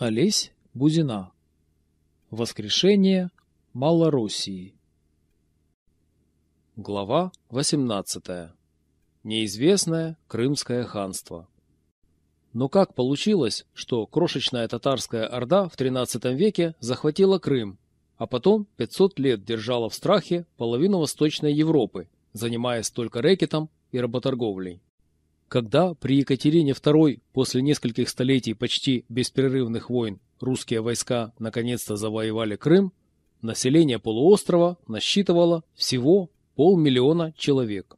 Олесь Бузина. Воскрешение Малороссии. Глава 18. Неизвестное Крымское ханство. Но как получилось, что крошечная татарская орда в XIII веке захватила Крым, а потом 500 лет держала в страхе половину Восточной Европы, занимаясь только рэкетом и работорговлей? Когда при Екатерине II после нескольких столетий почти беспрерывных войн русские войска наконец-то завоевали Крым, население полуострова насчитывало всего полмиллиона человек.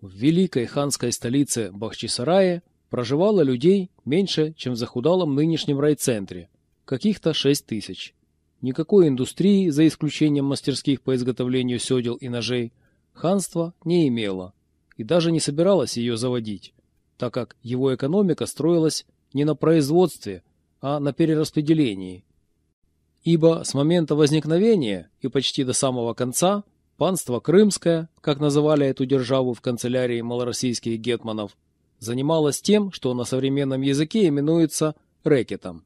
В великой ханской столице Бахчисарае проживало людей меньше, чем в захудалом нынешнем райцентре, каких-то 6 тысяч. Никакой индустрии, за исключением мастерских по изготовлению седел и ножей, ханство не имело и даже не собиралась ее заводить, так как его экономика строилась не на производстве, а на перераспределении. Ибо с момента возникновения и почти до самого конца панство Крымское, как называли эту державу в канцелярии малороссийских гетманов, занималось тем, что на современном языке именуется рэкетом.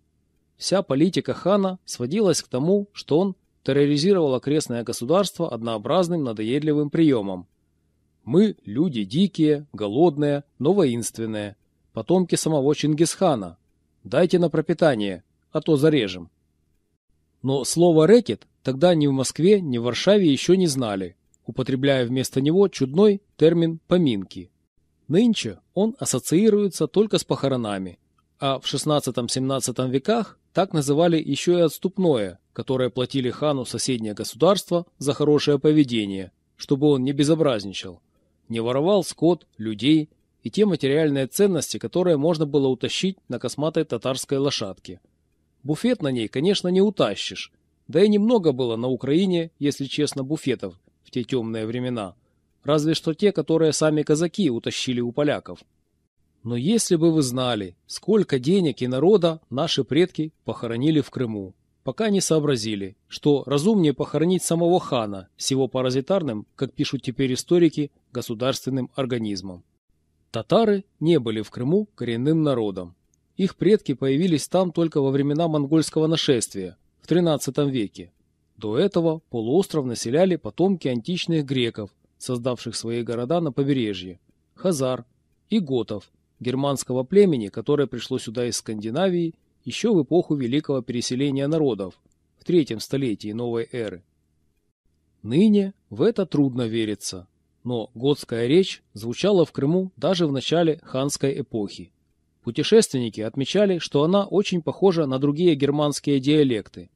Вся политика хана сводилась к тому, что он терроризировал окрестное государство однообразным надоедливым приемом – мы – люди дикие, голодные, но воинственные, потомки самого Чингисхана. Дайте на пропитание, а то зарежем. Но слово «рэкет» тогда ни в Москве, ни в Варшаве еще не знали, употребляя вместо него чудной термин «поминки». Нынче он ассоциируется только с похоронами, а в XVI-XVII веках так называли еще и отступное, которое платили хану соседнее государство за хорошее поведение, чтобы он не безобразничал не воровал скот, людей и те материальные ценности, которые можно было утащить на косматой татарской лошадке. Буфет на ней, конечно, не утащишь, да и немного было на Украине, если честно, буфетов в те темные времена, разве что те, которые сами казаки утащили у поляков. Но если бы вы знали, сколько денег и народа наши предки похоронили в Крыму, пока не сообразили, что разумнее похоронить самого хана с его паразитарным, как пишут теперь историки, государственным организмом. Татары не были в Крыму коренным народом. Их предки появились там только во времена монгольского нашествия, в XIII веке. До этого полуостров населяли потомки античных греков, создавших свои города на побережье, хазар и готов, германского племени, которое пришло сюда из Скандинавии еще в эпоху великого переселения народов, в третьем столетии новой эры. Ныне в это трудно вериться, но готская речь звучала в Крыму даже в начале ханской эпохи. Путешественники отмечали, что она очень похожа на другие германские диалекты.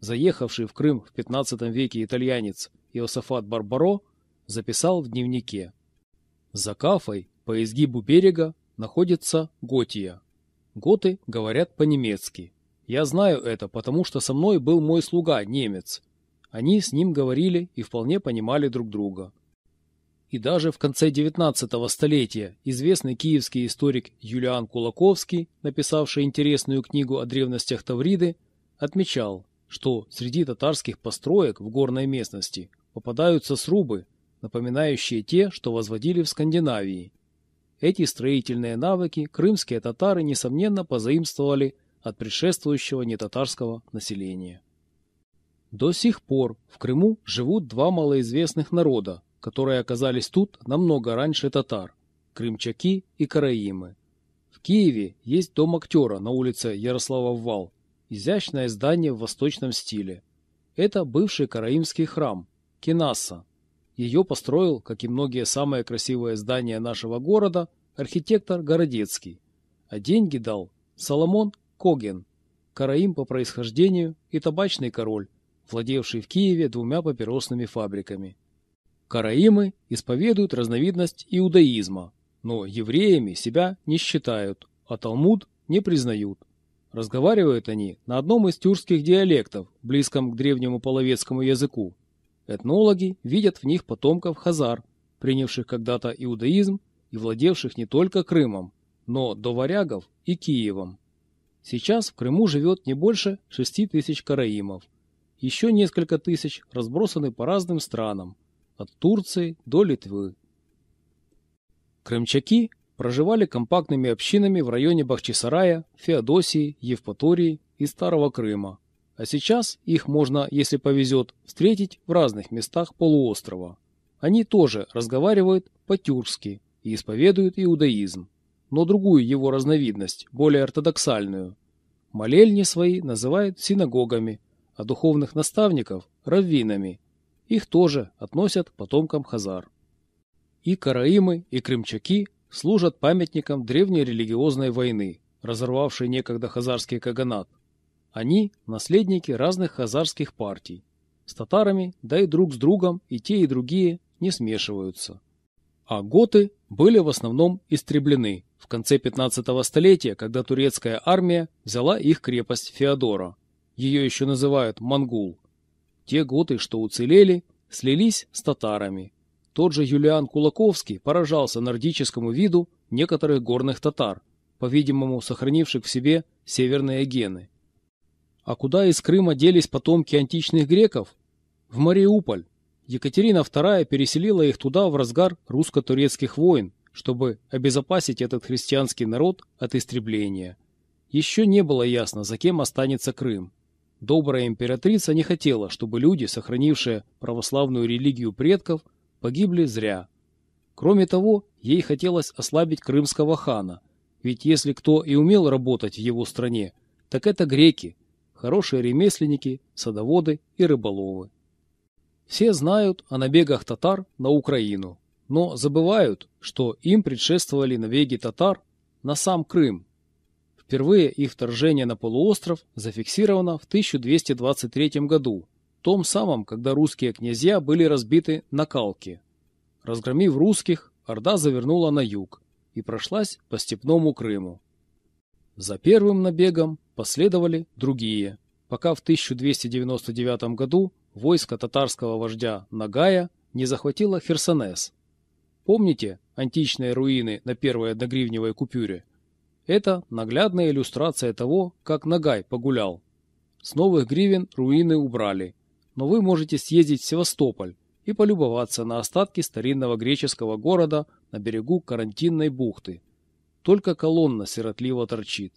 Заехавший в Крым в 15 веке итальянец Иосафат Барбаро записал в дневнике. За Кафой по изгибу берега находится Готия. Готы говорят по-немецки. Я знаю это, потому что со мной был мой слуга, немец. Они с ним говорили и вполне понимали друг друга. И даже в конце XIX столетия известный киевский историк Юлиан Кулаковский, написавший интересную книгу о древностях Тавриды, отмечал, что среди татарских построек в горной местности попадаются срубы, напоминающие те, что возводили в Скандинавии. Эти строительные навыки крымские татары, несомненно, позаимствовали от предшествующего нетатарского населения. До сих пор в Крыму живут два малоизвестных народа, которые оказались тут намного раньше татар – крымчаки и караимы. В Киеве есть дом актера на улице Ярослава-Вал, изящное здание в восточном стиле. Это бывший караимский храм – Кинасса, ее построил, как и многие самые красивые здания нашего города, архитектор Городецкий. А деньги дал Соломон Коген, караим по происхождению и табачный король, владевший в Киеве двумя папиросными фабриками. Караимы исповедуют разновидность иудаизма, но евреями себя не считают, а Талмуд не признают. Разговаривают они на одном из тюркских диалектов, близком к древнему половецкому языку. Этнологи видят в них потомков хазар, принявших когда-то иудаизм и владевших не только Крымом, но до варягов и Киевом. Сейчас в Крыму живет не больше 6 тысяч караимов. Еще несколько тысяч разбросаны по разным странам, от Турции до Литвы. Крымчаки проживали компактными общинами в районе Бахчисарая, Феодосии, Евпатории из Старого Крыма, а сейчас их можно, если повезет, встретить в разных местах полуострова. Они тоже разговаривают по-тюркски и исповедуют иудаизм, но другую его разновидность, более ортодоксальную. Молельни свои называют синагогами, а духовных наставников – раввинами. Их тоже относят потомкам хазар. И караимы, и крымчаки служат памятником древней религиозной войны, разорвавшей некогда хазарский каганат. Они – наследники разных хазарских партий. С татарами, да и друг с другом, и те, и другие не смешиваются. А готы были в основном истреблены в конце 15 столетия, когда турецкая армия взяла их крепость Феодора. Ее еще называют Мангул. Те готы, что уцелели, слились с татарами. Тот же Юлиан Кулаковский поражался нордическому виду некоторых горных татар, по-видимому, сохранивших в себе северные гены. А куда из Крыма делись потомки античных греков? В Мариуполь. Екатерина II переселила их туда в разгар русско-турецких войн, чтобы обезопасить этот христианский народ от истребления. Еще не было ясно, за кем останется Крым. Добрая императрица не хотела, чтобы люди, сохранившие православную религию предков, погибли зря. Кроме того, ей хотелось ослабить крымского хана, ведь если кто и умел работать в его стране, так это греки, хорошие ремесленники, садоводы и рыболовы. Все знают о набегах татар на Украину, но забывают, что им предшествовали набеги татар на сам Крым. Впервые их вторжение на полуостров зафиксировано в 1223 году, том самом, когда русские князья были разбиты на Калке. Разгромив русских, Орда завернула на юг и прошлась по степному Крыму. За первым набегом последовали другие, пока в 1299 году войско татарского вождя Нагая не захватило Херсонес. Помните античные руины на первой одногривневой купюре? Это наглядная иллюстрация того, как Нагай погулял. С новых гривен руины убрали, но вы можете съездить в Севастополь и полюбоваться на остатки старинного греческого города на берегу карантинной бухты. Только колонна сиротливо торчит,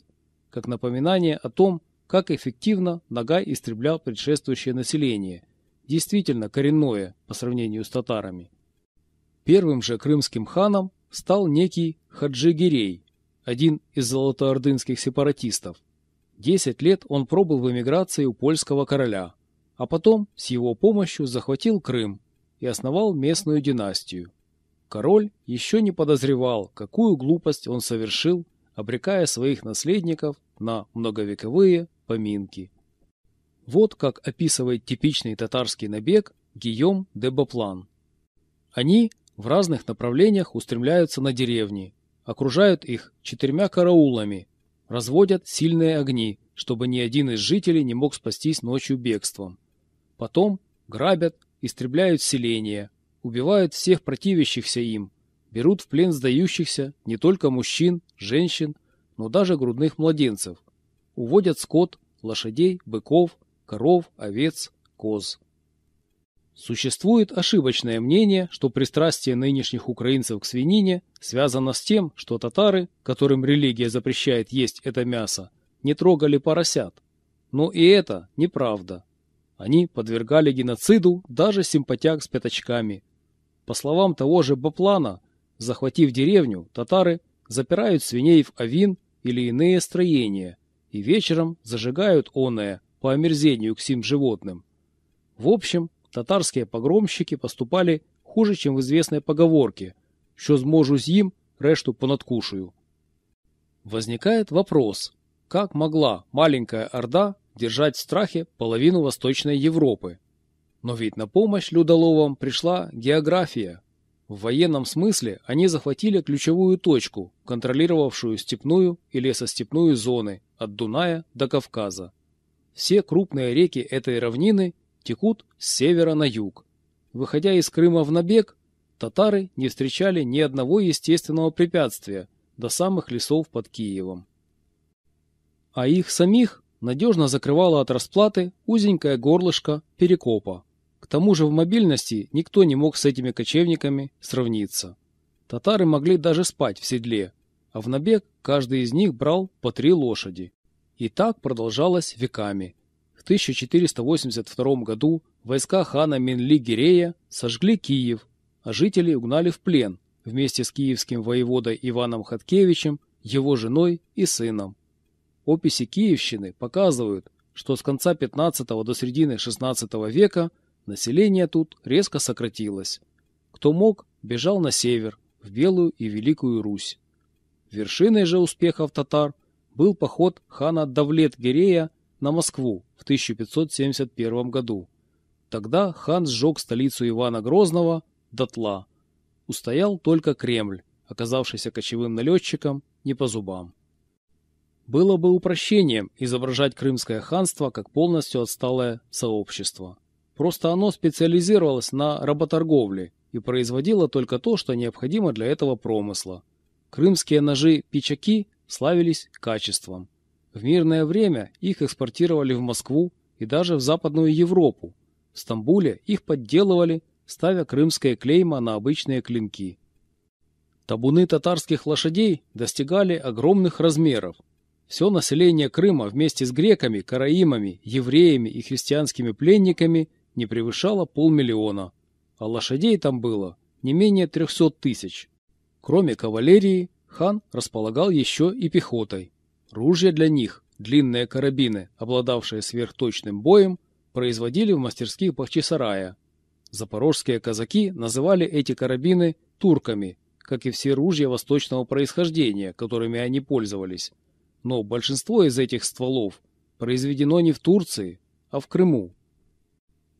как напоминание о том, как эффективно Нагай истреблял предшествующее население, действительно коренное по сравнению с татарами. Первым же крымским ханом стал некий Хаджи Гирей, один из золотоордынских сепаратистов. Десять лет он пробыл в эмиграции у польского короля, а потом с его помощью захватил Крым и основал местную династию. Король еще не подозревал, какую глупость он совершил, обрекая своих наследников на многовековые поминки. Вот как описывает типичный татарский набег Гийом де Боплан. Они в разных направлениях устремляются на деревни, окружают их четырьмя караулами, разводят сильные огни, чтобы ни один из жителей не мог спастись ночью бегством. Потом грабят, истребляют селения, убивают всех противящихся им, берут в плен сдающихся не только мужчин, женщин, но даже грудных младенцев, уводят скот, лошадей, быков, коров, овец, коз. Существует ошибочное мнение, что пристрастие нынешних украинцев к свинине связано с тем, что татары, которым религия запрещает есть это мясо, не трогали поросят. Но и это неправда. Они подвергали геноциду даже симпатяк с пятачками. По словам того же Баплана, захватив деревню, татары запирают свиней в авин или иные строения и вечером зажигают оное по омерзению к сим животным. В общем, татарские погромщики поступали хуже, чем в известной поговорке «Що зможу з'їм, решту понадкушаю». Возникает вопрос, как могла маленькая Орда держать в страхе половину Восточной Европы? Но ведь на помощь людоловам пришла география. В военном смысле они захватили ключевую точку, контролировавшую степную и лесостепную зоны от Дуная до Кавказа. Все крупные реки этой равнины текут с севера на юг. Выходя из Крыма в набег, татары не встречали ни одного естественного препятствия до самых лесов под Киевом. А их самих надежно закрывало от расплаты узенькое горлышко Перекопа. К тому же в мобильности никто не мог с этими кочевниками сравниться. Татары могли даже спать в седле, а в набег каждый из них брал по три лошади. И так продолжалось веками. В 1482 году войска хана Менли-Гирея сожгли Киев, а жители угнали в плен вместе с киевским воеводой Иваном Хаткевичем, его женой и сыном. Описи Киевщины показывают, что с конца 15 до середины 16 века население тут резко сократилось. Кто мог, бежал на север, в Белую и Великую Русь. Вершиной же успехов татар был поход хана Давлет-Гирея на Москву в 1571 году. Тогда хан сжег столицу Ивана Грозного дотла. Устоял только Кремль, оказавшийся кочевым налетчиком не по зубам. Было бы упрощением изображать Крымское ханство как полностью отсталое сообщество. Просто оно специализировалось на работорговле и производило только то, что необходимо для этого промысла. Крымские ножи-пичаки славились качеством. В мирное время их экспортировали в Москву и даже в Западную Европу. В Стамбуле их подделывали, ставя крымское клеймо на обычные клинки. Табуны татарских лошадей достигали огромных размеров. Все население Крыма вместе с греками, караимами, евреями и христианскими пленниками не превышало полмиллиона, а лошадей там было не менее трехсот тысяч. Кроме кавалерии, хан располагал еще и пехотой. Ружья для них, длинные карабины, обладавшие сверхточным боем, производили в мастерских Бахчисарая. Запорожские казаки называли эти карабины турками, как и все ружья восточного происхождения, которыми они пользовались. Но большинство из этих стволов произведено не в Турции, а в Крыму.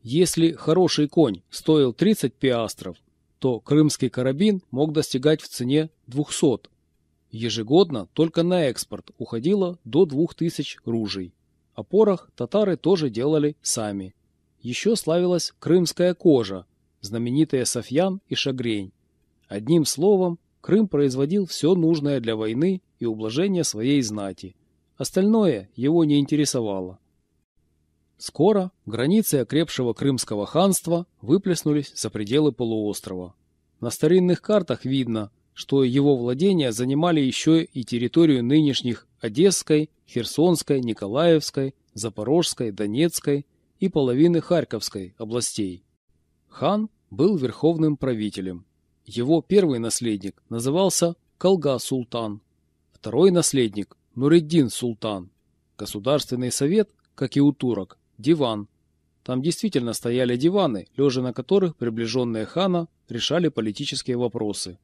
Если хороший конь стоил 30 пиастров, то крымский карабин мог достигать в цене 200. Ежегодно только на экспорт уходило до 2000 ружей. А порох татары тоже делали сами. Еще славилась крымская кожа, знаменитые софьян и шагрень. Одним словом, Крым производил все нужное для войны и ублажения своей знати. Остальное его не интересовало. Скоро границы окрепшего Крымского ханства выплеснулись за пределы полуострова. На старинных картах видно, что его владения занимали еще и территорию нынешних Одесской, Херсонской, Николаевской, Запорожской, Донецкой и половины Харьковской областей. Хан был верховным правителем. Его первый наследник назывался Калга-Султан, второй наследник – Нуреддин-Султан. Государственный совет, как и у турок, диван. Там действительно стояли диваны, лежа на которых приближенные хана решали политические вопросы.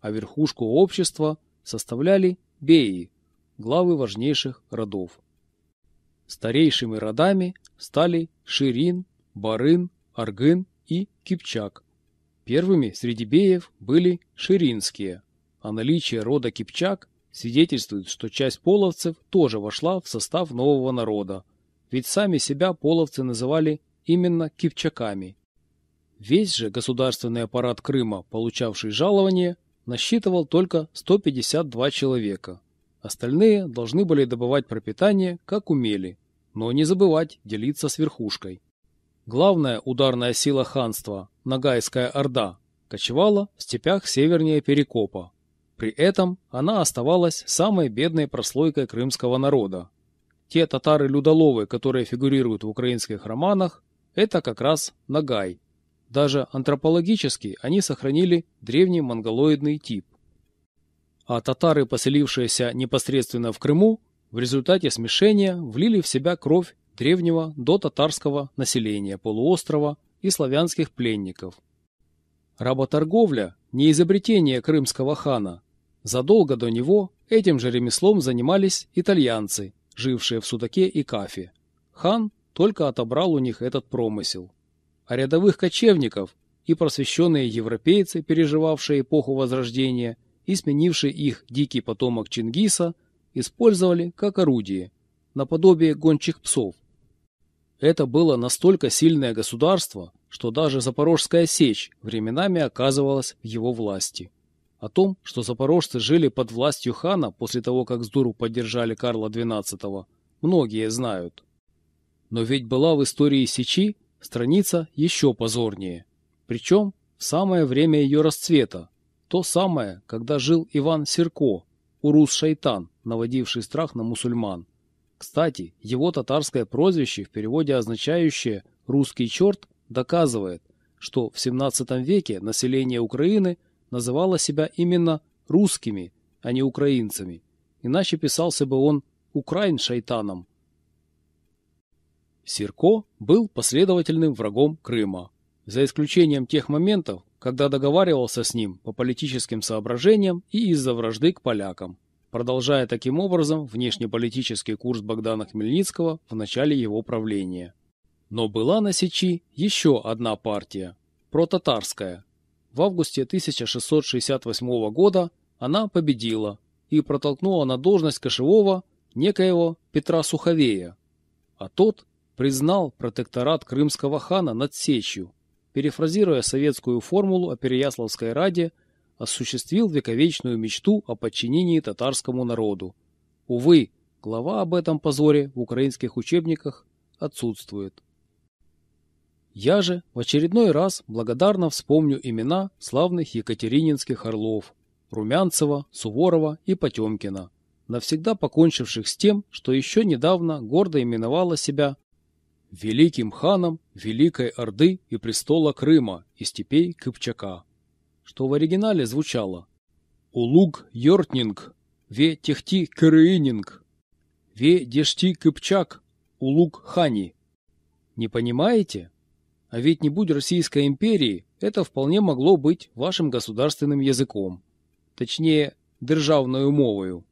А верхушку общества составляли беи, главы важнейших родов. Старейшими родами стали Ширин, Барын, Аргын и Кипчак. Первыми среди беев были ширинские, а наличие рода Кипчак свидетельствует, что часть половцев тоже вошла в состав нового народа, ведь сами себя половцы называли именно кипчаками. Весь же государственный аппарат Крыма, получавший жалование, насчитывал только 152 человека. Остальные должны были добывать пропитание, как умели, но не забывать делиться с верхушкой. Главная ударная сила ханства, Нагайская Орда, кочевала в степях севернее Перекопа. При этом она оставалась самой бедной прослойкой крымского народа, те татары-людоловы, которые фигурируют в украинских романах, это как раз Нагай. Даже антропологически они сохранили древний монголоидный тип. А татары, поселившиеся непосредственно в Крыму, в результате смешения влили в себя кровь древнего до татарского населения полуострова и славянских пленников. Работорговля – не изобретение крымского хана. Задолго до него этим же ремеслом занимались итальянцы, жившие в Судаке и Кафе. Хан только отобрал у них этот промысел. А рядовых кочевников и просвещенные европейцы, переживавшие эпоху Возрождения и сменившие их дикий потомок Чингиса, использовали как орудие, наподобие гончих псов. Это было настолько сильное государство, что даже Запорожская сечь временами оказывалась в его власти. О том, что запорожцы жили под властью хана после того, как с дуру поддержали Карла XII, многие знают. Но ведь была в истории Сечи страница еще позорнее. Причем в самое время ее расцвета. То самое, когда жил Иван Серко, урус-шайтан, наводивший страх на мусульман. Кстати, его татарское прозвище, в переводе означающее «русский черт», доказывает, что в XVII веке население Украины называло себя именно русскими, а не украинцами, иначе писался бы он «Украин шайтаном». Сирко был последовательным врагом Крыма, за исключением тех моментов, когда договаривался с ним по политическим соображениям и из-за вражды к полякам, продолжая таким образом внешнеполитический курс Богдана Хмельницкого в начале его правления. Но была на Сечи еще одна партия – протатарская. В августе 1668 года она победила и протолкнула на должность кошевого некоего Петра Суховея, а тот признал протекторат крымского хана над Сечью, перефразируя советскую формулу о Переяславской Раде, осуществил вековечную мечту о подчинении татарскому народу. Увы, глава об этом позоре в украинских учебниках отсутствует. Я же в очередной раз благодарно вспомню имена славных екатерининских орлов Румянцева, Суворова и Потемкина, навсегда покончивших с тем, что еще недавно гордо именовала себя великим ханом Великой Орды и престола Крыма и степей Кыпчака, что в оригинале звучало «Улуг Йортнинг, ве техти Кырыининг, ве дешти Кыпчак, Улуг Хани». Не понимаете? А ведь не будь Российской империи, это вполне могло быть вашим государственным языком. Точнее, державною мовою.